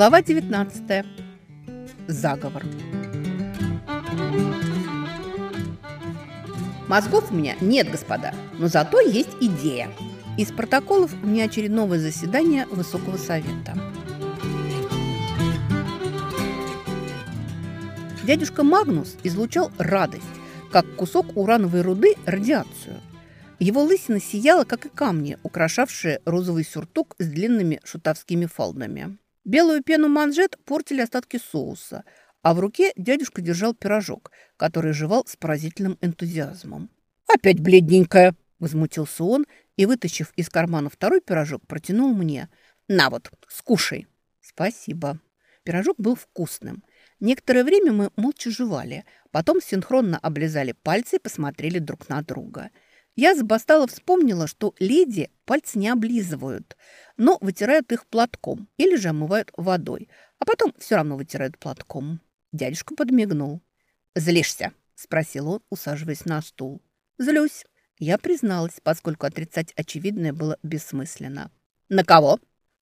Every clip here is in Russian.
Глава 19. Заговор. Мозгов у меня нет, господа, но зато есть идея. Из протоколов внеочередного заседания Высокого Совета. Дядюшка Магнус излучал радость, как кусок урановой руды радиацию. Его лысина сияла, как и камни, украшавшие розовый сюртук с длинными шутовскими фалдами. Белую пену манжет портили остатки соуса, а в руке дядюшка держал пирожок, который жевал с поразительным энтузиазмом. «Опять бледненькая!» – возмутился он и, вытащив из кармана второй пирожок, протянул мне. «На вот, скушай!» «Спасибо!» Пирожок был вкусным. Некоторое время мы молча жевали, потом синхронно облизали пальцы и посмотрели друг на друга – я забастала вспомнила, что леди пальцы не облизывают, но вытирают их платком или же омывают водой, а потом все равно вытирают платком. Дядюшка подмигнул. «Злишься?» – спросил он, усаживаясь на стул. «Злюсь». Я призналась, поскольку отрицать очевидное было бессмысленно. «На кого?»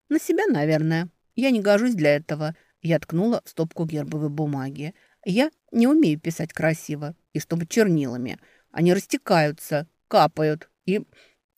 «На себя, наверное. Я не гожусь для этого». Я ткнула в стопку гербовой бумаги. «Я не умею писать красиво, и чтобы чернилами. Они растекаются, капают. И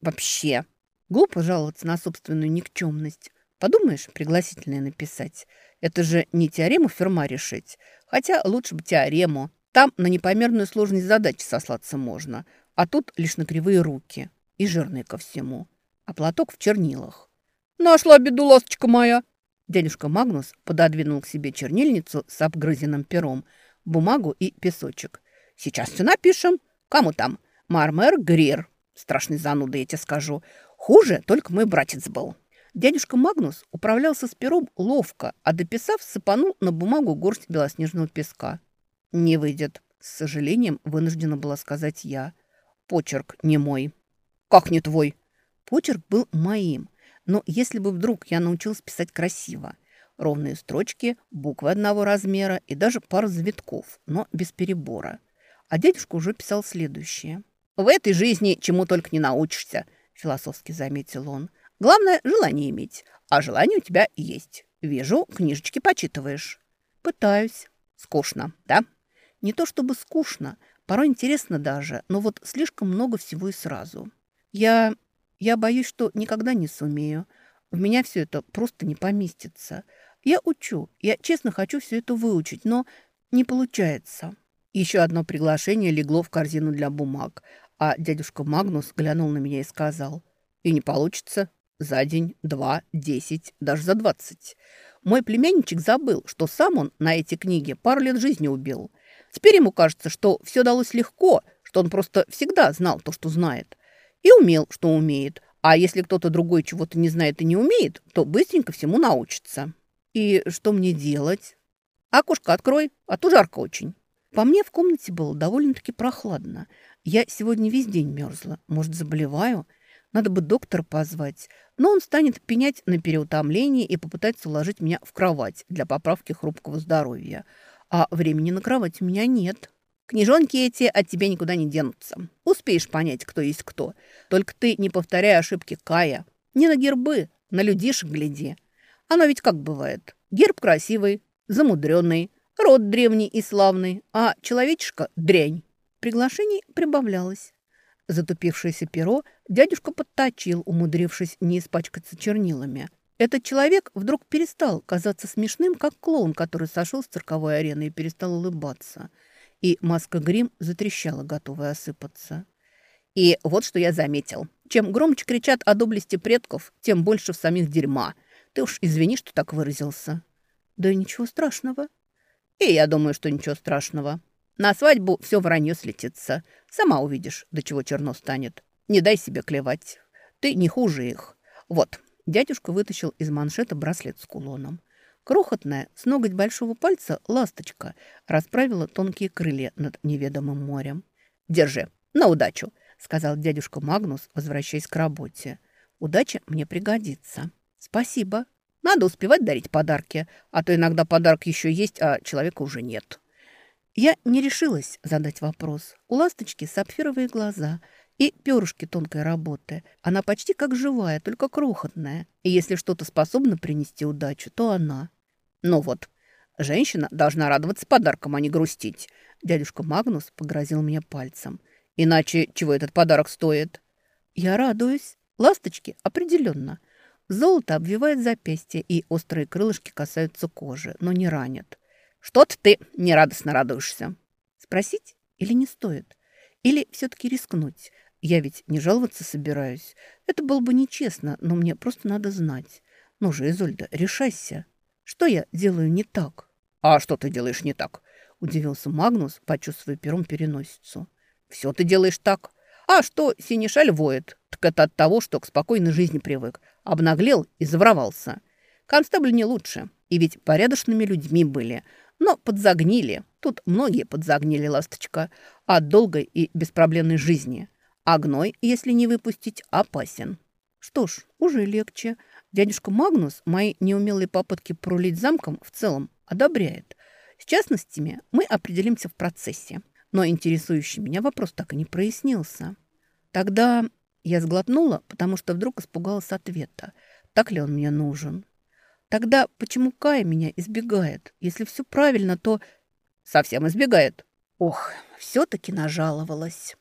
вообще, глупо жаловаться на собственную никчемность. Подумаешь, пригласительное написать. Это же не теорему Ферма решить. Хотя лучше бы теорему. Там на непомерную сложность задачи сослаться можно. А тут лишь на кривые руки. И жирные ко всему. А платок в чернилах. «Нашла беду, ласточка моя!» Дядюшка Магнус пододвинул к себе чернильницу с обгрызенным пером, бумагу и песочек. «Сейчас все напишем. Кому там? Мармер Грир. Страшный зануда, я тебе скажу. Хуже только мой братец был. Дядюшка Магнус управлялся с пером ловко, а дописав, сыпанул на бумагу горсть белоснежного песка. «Не выйдет», — с сожалением вынуждена была сказать я. «Почерк не мой». «Как не твой?» Почерк был моим, но если бы вдруг я научилась писать красиво, ровные строчки, буквы одного размера и даже пару завитков, но без перебора. А дядюшка уже писал следующее. В этой жизни чему только не научишься, философски заметил он. Главное – желание иметь. А желание у тебя есть. Вижу, книжечки почитываешь. Пытаюсь. Скучно, да? Не то чтобы скучно, порой интересно даже, но вот слишком много всего и сразу. Я... я боюсь, что никогда не сумею. В меня все это просто не поместится. Я учу, я честно хочу все это выучить, но не получается. Еще одно приглашение легло в корзину для бумаг, а дядюшка Магнус глянул на меня и сказал, «И не получится. За день, два, десять, даже за двадцать. Мой племянничек забыл, что сам он на эти книги пару лет жизни убил. Теперь ему кажется, что все далось легко, что он просто всегда знал то, что знает. И умел, что умеет. А если кто-то другой чего-то не знает и не умеет, то быстренько всему научится. И что мне делать? Окошко открой, а то жарко очень. По мне в комнате было довольно-таки прохладно. Я сегодня весь день мерзла. Может, заболеваю? Надо бы доктора позвать. Но он станет пенять на переутомление и попытается уложить меня в кровать для поправки хрупкого здоровья. А времени на кровать у меня нет. Книжонки эти от тебя никуда не денутся. Успеешь понять, кто есть кто. Только ты не повторяй ошибки Кая. Не на гербы, на людишек гляди. Оно ведь как бывает. Герб красивый, замудренный, род древний и славный, а человечишка – дрянь. Приглашений прибавлялось. Затупившееся перо дядюшка подточил, умудрившись не испачкаться чернилами. Этот человек вдруг перестал казаться смешным, как клоун, который сошел с цирковой арены и перестал улыбаться. И маска грим затрещала, готовая осыпаться. И вот что я заметил. Чем громче кричат о доблести предков, тем больше в самих дерьма. Ты уж извини, что так выразился. Да ничего страшного. И я думаю, что ничего страшного. На свадьбу все вранье слетится. Сама увидишь, до чего черно станет. Не дай себе клевать. Ты не хуже их. Вот, дядюшка вытащил из маншета браслет с кулоном. Крохотная, с ноготь большого пальца, ласточка расправила тонкие крылья над неведомым морем. «Держи, на удачу!» — сказал дядюшка Магнус, возвращаясь к работе. «Удача мне пригодится». «Спасибо. Надо успевать дарить подарки, а то иногда подарок еще есть, а человека уже нет». Я не решилась задать вопрос. У ласточки сапфировые глаза и перышки тонкой работы. Она почти как живая, только крохотная. И если что-то способно принести удачу, то она. Ну вот, женщина должна радоваться подаркам, а не грустить. Дядюшка Магнус погрозил мне пальцем. Иначе чего этот подарок стоит? Я радуюсь. Ласточки определенно. Золото обвивает запястье, и острые крылышки касаются кожи, но не ранят. Что-то ты нерадостно радуешься. Спросить или не стоит? Или все-таки рискнуть? Я ведь не жаловаться собираюсь. Это было бы нечестно, но мне просто надо знать. Ну же, Изольда, решайся. Что я делаю не так? А что ты делаешь не так? Удивился Магнус, почувствуя пером переносицу. Все ты делаешь так. А что синешаль воет? Так это от того, что к спокойной жизни привык. Обнаглел и заворовался. Констебль не лучше. И ведь порядочными людьми были. Но подзагнили. Тут многие подзагнили, ласточка. От долгой и беспроблемной жизни. А гной, если не выпустить, опасен. Что ж, уже легче. Дядюшка Магнус мои неумелые попытки пролить замком в целом одобряет. С частностями мы определимся в процессе. Но интересующий меня вопрос так и не прояснился. Тогда я сглотнула, потому что вдруг испугалась ответа. Так ли он мне нужен? Тогда почему Кая меня избегает? Если все правильно, то совсем избегает. Ох, все-таки нажаловалась.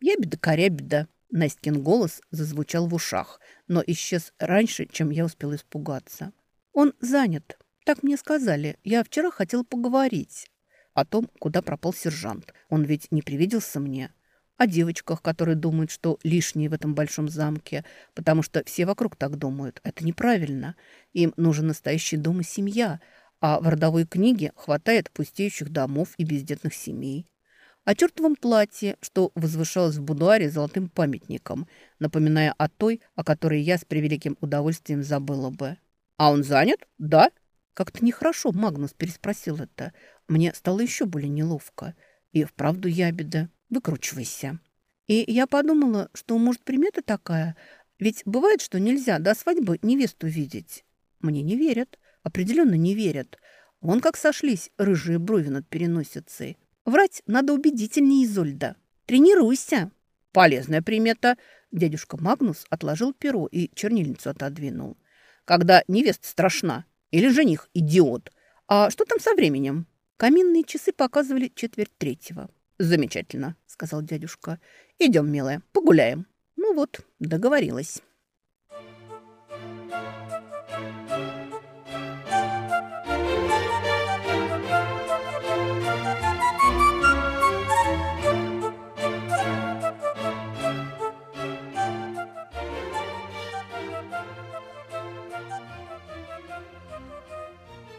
Я беда-коря-беда. Настин голос зазвучал в ушах, но исчез раньше, чем я успела испугаться. Он занят. Так мне сказали. Я вчера хотела поговорить о том, куда пропал сержант. Он ведь не привиделся мне. О девочках, которые думают, что лишние в этом большом замке, потому что все вокруг так думают. Это неправильно. Им нужен настоящий дом и семья, а в родовой книге хватает пустеющих домов и бездетных семей. О чертовом платье, что возвышалось в будуаре золотым памятником, напоминая о той, о которой я с превеликим удовольствием забыла бы. «А он занят? Да?» Как-то нехорошо Магнус переспросил это. Мне стало еще более неловко. И вправду ябеда. Выкручивайся. И я подумала, что, может, примета такая. Ведь бывает, что нельзя до свадьбы невесту видеть. Мне не верят. Определенно не верят. Вон как сошлись рыжие брови над переносицей. Врать надо убедительнее Изольда. Тренируйся. Полезная примета. Дядюшка Магнус отложил перо и чернильницу отодвинул. Когда невеста страшна или жених идиот. А что там со временем? Каминные часы показывали четверть третьего. «Замечательно», — сказал дядюшка. «Идем, милая, погуляем». Ну вот, договорилась.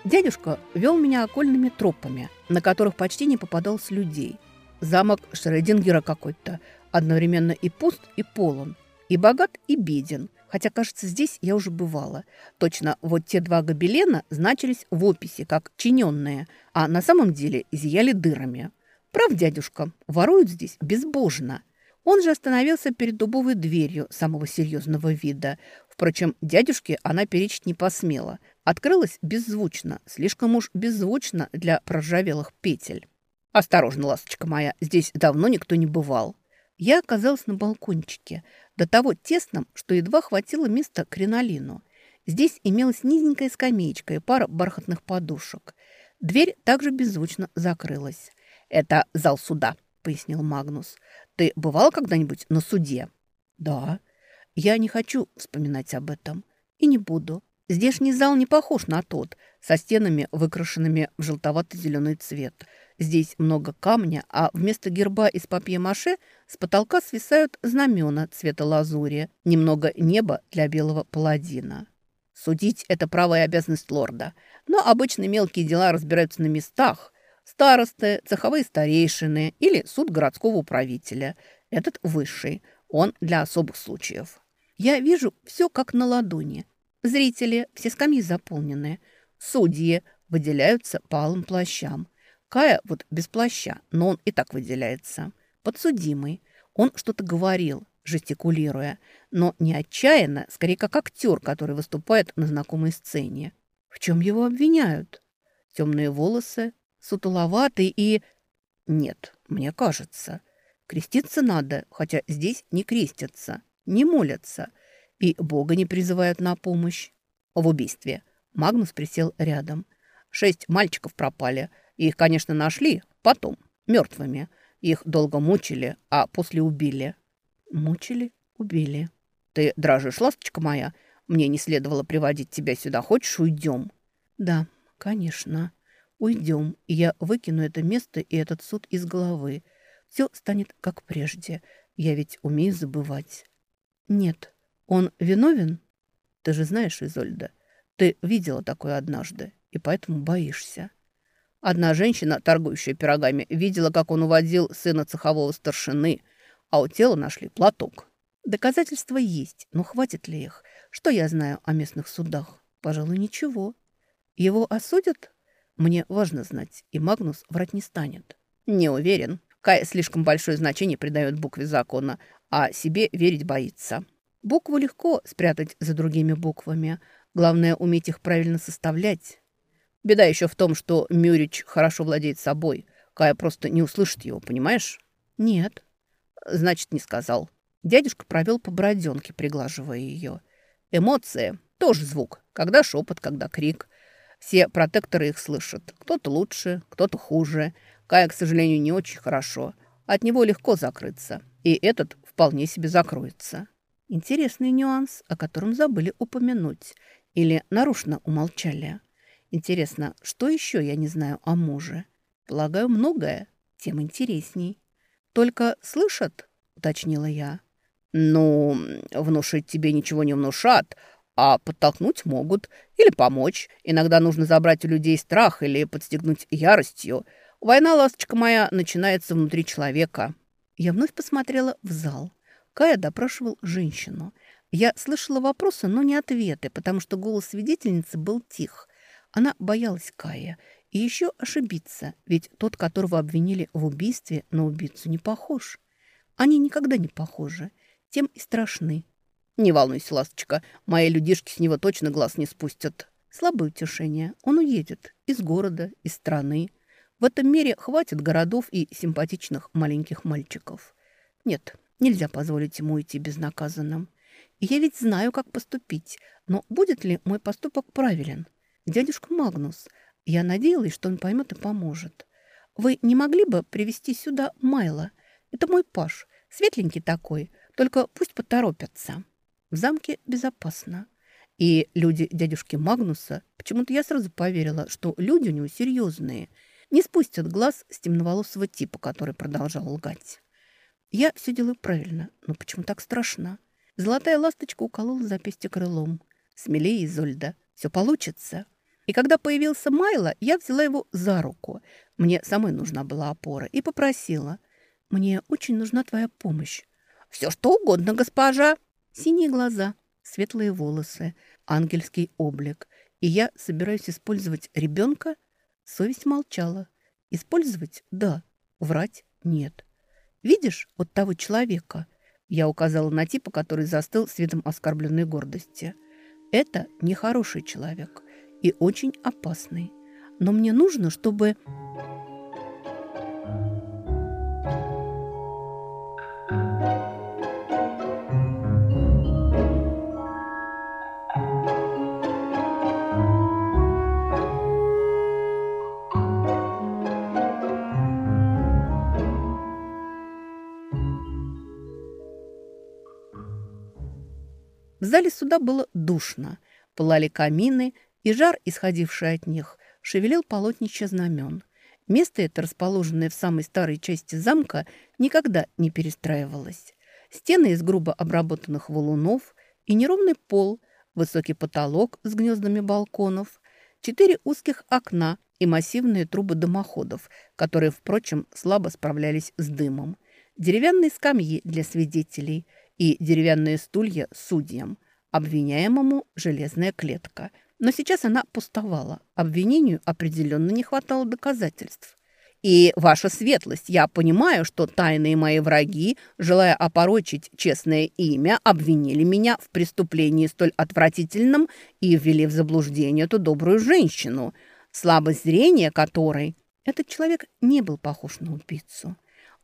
Дядюшка вел меня окольными тропами, на которых почти не попадалось людей. Замок Шрёдингера какой-то, одновременно и пуст, и полон, и богат, и беден. Хотя, кажется, здесь я уже бывала. Точно, вот те два гобелена значились в описи как чиненные, а на самом деле зияли дырами. Прав, дядюшка, воруют здесь безбожно. Он же остановился перед дубовой дверью самого серьезного вида. Впрочем, дядюшке она перечить не посмела – Открылась беззвучно, слишком уж беззвучно для проржавелых петель. «Осторожно, ласточка моя, здесь давно никто не бывал». Я оказалась на балкончике, до того тесном, что едва хватило места кринолину. Здесь имелась низенькая скамеечка и пара бархатных подушек. Дверь также беззвучно закрылась. «Это зал суда», — пояснил Магнус. «Ты бывал когда-нибудь на суде?» «Да». «Я не хочу вспоминать об этом. И не буду. Здешний зал не похож на тот, со стенами, выкрашенными в желтовато-зеленый цвет. Здесь много камня, а вместо герба из папье-маше с потолка свисают знамена цвета лазури, немного неба для белого паладина. Судить – это право и обязанность лорда. Но обычно мелкие дела разбираются на местах. Старосты, цеховые старейшины или суд городского управителя. Этот высший. Он для особых случаев. Я вижу все как на ладони – Зрители, все скамьи заполнены. Судьи выделяются по алым плащам. Кая вот без плаща, но он и так выделяется. Подсудимый. Он что-то говорил, жестикулируя, но не отчаянно, скорее как актер, который выступает на знакомой сцене. В чем его обвиняют? Темные волосы, сутуловатый и... Нет, мне кажется. Креститься надо, хотя здесь не крестятся, не молятся – и Бога не призывают на помощь. В убийстве. Магнус присел рядом. Шесть мальчиков пропали. Их, конечно, нашли потом, мертвыми. Их долго мучили, а после убили. Мучили, убили. Ты дрожишь, ласточка моя? Мне не следовало приводить тебя сюда. Хочешь, уйдем? Да, конечно. Уйдем, и я выкину это место и этот суд из головы. Все станет как прежде. Я ведь умею забывать. Нет, он виновен? Ты же знаешь, Изольда, ты видела такое однажды, и поэтому боишься. Одна женщина, торгующая пирогами, видела, как он уводил сына цехового старшины, а у тела нашли платок. Доказательства есть, но хватит ли их? Что я знаю о местных судах? Пожалуй, ничего. Его осудят? Мне важно знать, и Магнус врать не станет. Не уверен. Кай слишком большое значение придает букве закона, а себе верить боится. Букву легко спрятать за другими буквами. Главное, уметь их правильно составлять. Беда еще в том, что Мюрич хорошо владеет собой. Кая просто не услышит его, понимаешь? Нет. Значит, не сказал. Дядюшка провел по бороденке, приглаживая ее. Эмоции – тоже звук. Когда шепот, когда крик. Все протекторы их слышат. Кто-то лучше, кто-то хуже. Кая, к сожалению, не очень хорошо. От него легко закрыться. И этот вполне себе закроется. Интересный нюанс, о котором забыли упомянуть. Или нарушно умолчали. Интересно, что еще я не знаю о муже? Полагаю, многое. Тем интересней. Только слышат, уточнила я. Ну, внушить тебе ничего не внушат, а подтолкнуть могут или помочь. Иногда нужно забрать у людей страх или подстегнуть яростью. Война, ласточка моя, начинается внутри человека. Я вновь посмотрела в зал. Кая допрашивал женщину. Я слышала вопросы, но не ответы, потому что голос свидетельницы был тих. Она боялась Кая. И еще ошибиться, ведь тот, которого обвинили в убийстве, на убийцу не похож. Они никогда не похожи, тем и страшны. «Не волнуйся, ласточка, мои людишки с него точно глаз не спустят». Слабое утешение. Он уедет из города, из страны. В этом мире хватит городов и симпатичных маленьких мальчиков. Нет, Нельзя позволить ему идти безнаказанным. И я ведь знаю, как поступить. Но будет ли мой поступок правилен? Дядюшка Магнус, я надеялась, что он поймет и поможет. Вы не могли бы привести сюда Майла? Это мой паш, светленький такой, только пусть поторопятся. В замке безопасно. И люди дядюшки Магнуса, почему-то я сразу поверила, что люди у него серьезные, не спустят глаз с темноволосого типа, который продолжал лгать. Я все делаю правильно, но почему так страшно? Золотая ласточка уколола запястье крылом. Смелее, Изольда, все получится. И когда появился Майло, я взяла его за руку. Мне самой нужна была опора и попросила. Мне очень нужна твоя помощь. Все что угодно, госпожа. Синие глаза, светлые волосы, ангельский облик. И я собираюсь использовать ребенка? Совесть молчала. Использовать – да, врать – нет. Видишь вот того человека?» Я указала на типа, который застыл с видом оскорбленной гордости. «Это нехороший человек и очень опасный. Но мне нужно, чтобы...» зале суда было душно. Пылали камины, и жар, исходивший от них, шевелил полотнище знамен. Место это, расположенное в самой старой части замка, никогда не перестраивалось. Стены из грубо обработанных валунов и неровный пол, высокий потолок с гнездами балконов, четыре узких окна и массивные трубы дымоходов, которые, впрочем, слабо справлялись с дымом, деревянные скамьи для свидетелей – и деревянные стулья судьям, обвиняемому железная клетка. Но сейчас она пустовала. Обвинению определенно не хватало доказательств. И, ваша светлость, я понимаю, что тайные мои враги, желая опорочить честное имя, обвинили меня в преступлении столь отвратительном и ввели в заблуждение эту добрую женщину, слабость зрения которой... Этот человек не был похож на убийцу.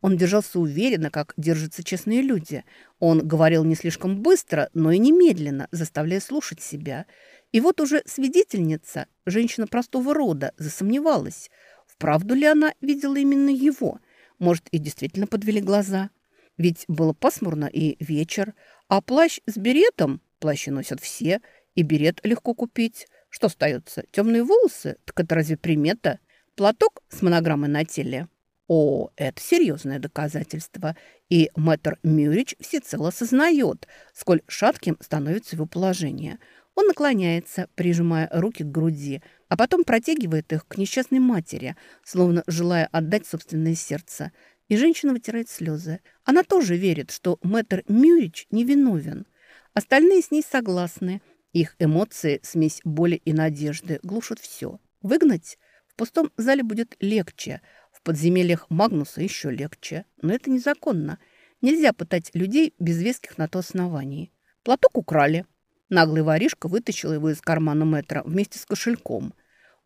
Он держался уверенно, как держатся честные люди. Он говорил не слишком быстро, но и немедленно, заставляя слушать себя. И вот уже свидетельница, женщина простого рода, засомневалась, вправду ли она видела именно его. Может, и действительно подвели глаза. Ведь было пасмурно и вечер, а плащ с беретом, плащи носят все, и берет легко купить. Что остается? Темные волосы? Так это разве примета? Платок с монограммой на теле? О, это серьезное доказательство, и мэтр Мюрич всецело осознает, сколь шатким становится его положение. Он наклоняется, прижимая руки к груди, а потом протягивает их к несчастной матери, словно желая отдать собственное сердце. И женщина вытирает слезы. Она тоже верит, что мэтр Мюрич невиновен. Остальные с ней согласны. Их эмоции, смесь боли и надежды, глушат все. Выгнать? В пустом зале будет легче – в подземельях Магнуса еще легче, но это незаконно. Нельзя пытать людей без веских на то оснований. Платок украли. Наглый воришка вытащил его из кармана метра вместе с кошельком.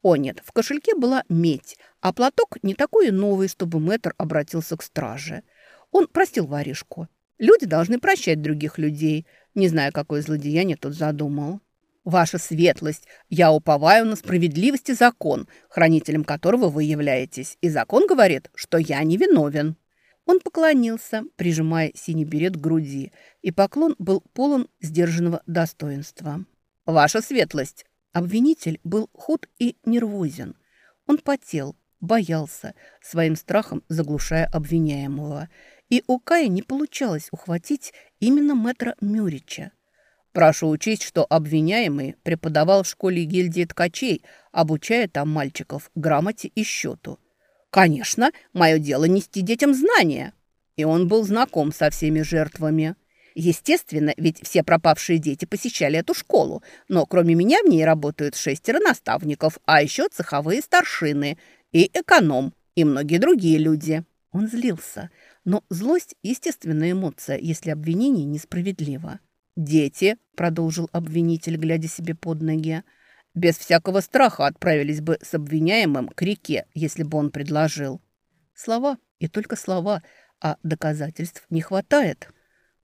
О нет, в кошельке была медь, а платок не такой новый, чтобы мэтр обратился к страже. Он простил воришку. Люди должны прощать других людей. Не знаю, какое злодеяние тут задумал. «Ваша светлость, я уповаю на справедливость и закон, хранителем которого вы являетесь, и закон говорит, что я не виновен». Он поклонился, прижимая синий берет к груди, и поклон был полон сдержанного достоинства. «Ваша светлость!» Обвинитель был худ и нервозен. Он потел, боялся, своим страхом заглушая обвиняемого. И у Кая не получалось ухватить именно мэтра Мюрича. Прошу учесть, что обвиняемый преподавал в школе гильдии ткачей, обучая там мальчиков грамоте и счету. Конечно, мое дело нести детям знания. И он был знаком со всеми жертвами. Естественно, ведь все пропавшие дети посещали эту школу, но кроме меня в ней работают шестеро наставников, а еще цеховые старшины и эконом, и многие другие люди. Он злился, но злость – естественная эмоция, если обвинение несправедливо. «Дети», — продолжил обвинитель, глядя себе под ноги, «без всякого страха отправились бы с обвиняемым к реке, если бы он предложил». Слова и только слова, а доказательств не хватает.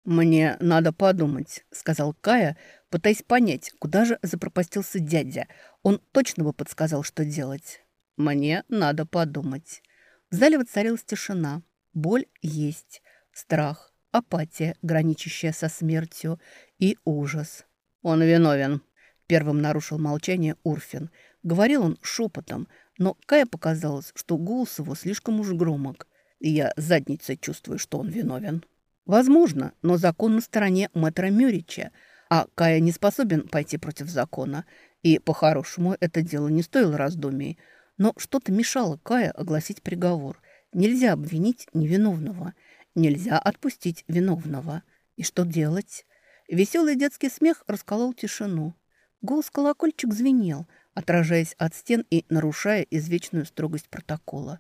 «Мне надо подумать», — сказал Кая, пытаясь понять, куда же запропастился дядя. Он точно бы подсказал, что делать. «Мне надо подумать». В зале воцарилась тишина. Боль есть, страх, апатия, граничащая со смертью, и ужас. «Он виновен», — первым нарушил молчание Урфин. Говорил он шепотом, но Кая показалось, что голос его слишком уж громок. И я задницей чувствую, что он виновен. Возможно, но закон на стороне мэтра Мюрича, а Кая не способен пойти против закона. И, по-хорошему, это дело не стоило раздумий. Но что-то мешало Кая огласить приговор. Нельзя обвинить невиновного — Нельзя отпустить виновного. И что делать? Веселый детский смех расколол тишину. Голос колокольчик звенел, отражаясь от стен и нарушая извечную строгость протокола.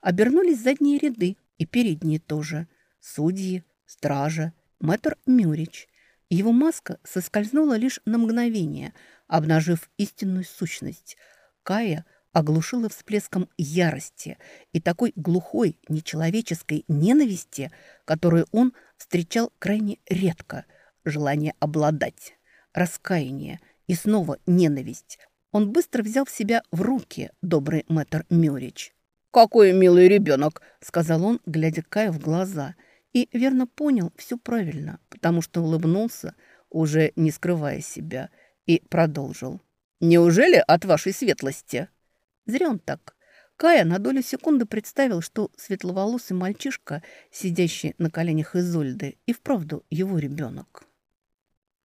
Обернулись задние ряды и передние тоже. Судьи, стража, мэтр Мюрич. Его маска соскользнула лишь на мгновение, обнажив истинную сущность. Кая – оглушила всплеском ярости и такой глухой, нечеловеческой ненависти, которую он встречал крайне редко. Желание обладать, раскаяние и снова ненависть. Он быстро взял в себя в руки добрый мэтр Мюрич. «Какой милый ребенок!» — сказал он, глядя Кая в глаза. И верно понял все правильно, потому что улыбнулся, уже не скрывая себя, и продолжил. «Неужели от вашей светлости?» Зря он так. Кая на долю секунды представил, что светловолосый мальчишка, сидящий на коленях Изольды, и вправду его ребенок.